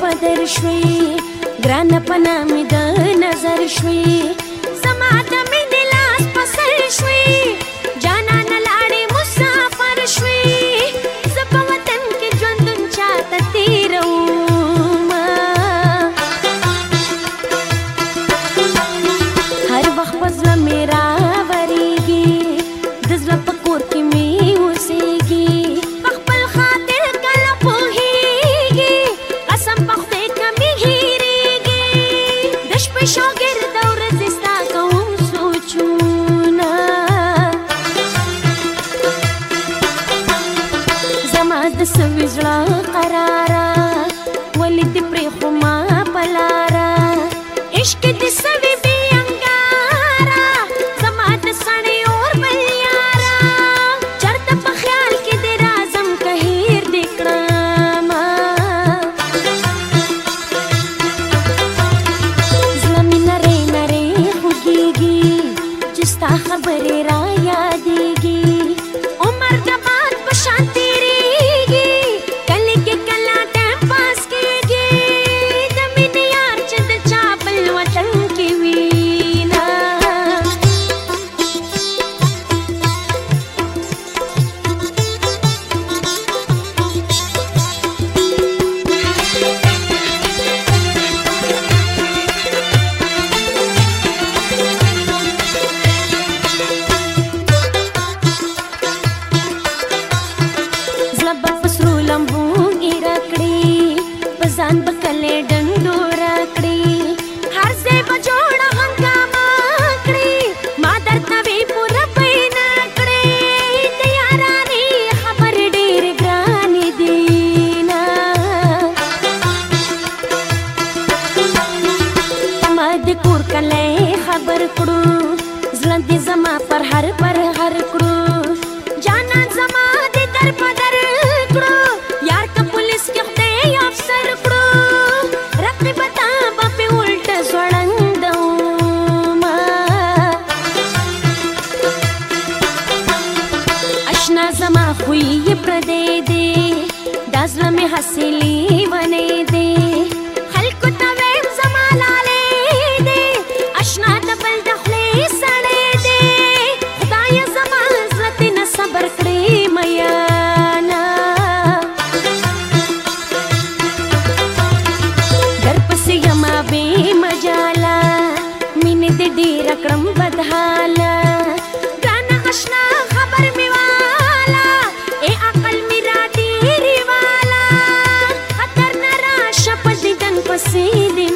पदरिश्वी ग्रान पनामिद नजरिश्वी سمجلا قرارا برابر کړو زړه دې زما پر هر پر هر کړو جانا زما دې در په در کړو یار ته پولیس کې خدای افسر کړو رقیب تا په الټ سړندو ما اشنا زما خوې پردې دې دازله می حاصلې assim de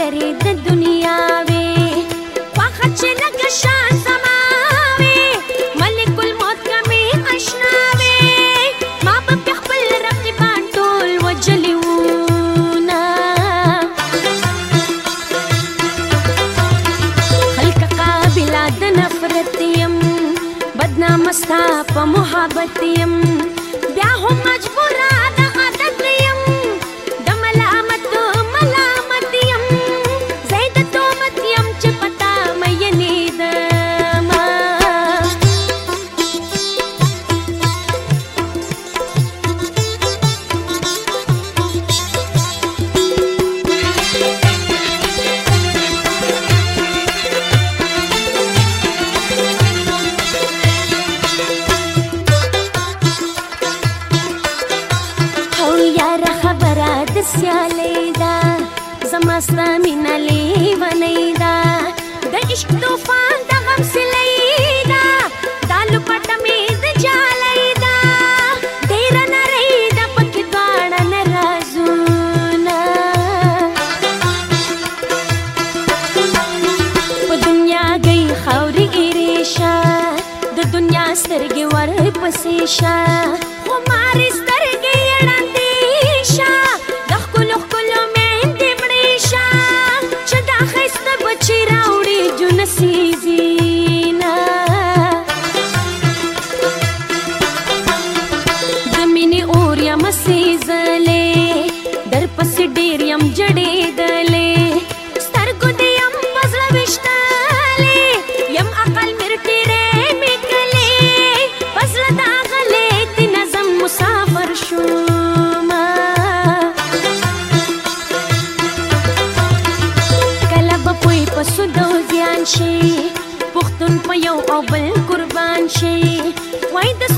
لري د دنیا وي واخه چې لکه شان سما وي ملک الموت کمې آشنا وي ما په خپل رقیبان ټول وجلی وونه خلک قابل د نفرت يم بدنامستا په محبت يم سیالی دا زما سره مینه لیونۍ ده د عشق طوفان د غم سیلۍ ده دا لپټه مې د جالۍ ده ډېره نرۍ ده پکې دواړه نه رازونه په دنیا گئی خاورې ایرې شه د دنیا سترګې ورپسې شه یم سیزلې در پس ډیر یم جړېدلې سترګو دې یم پزړه وشتلې یم عقل مر ټیرې میکلې پزړه داغلې دې نظم مسافر شو پسو دو زیان شي پختون په یو او بل قربان شي وای د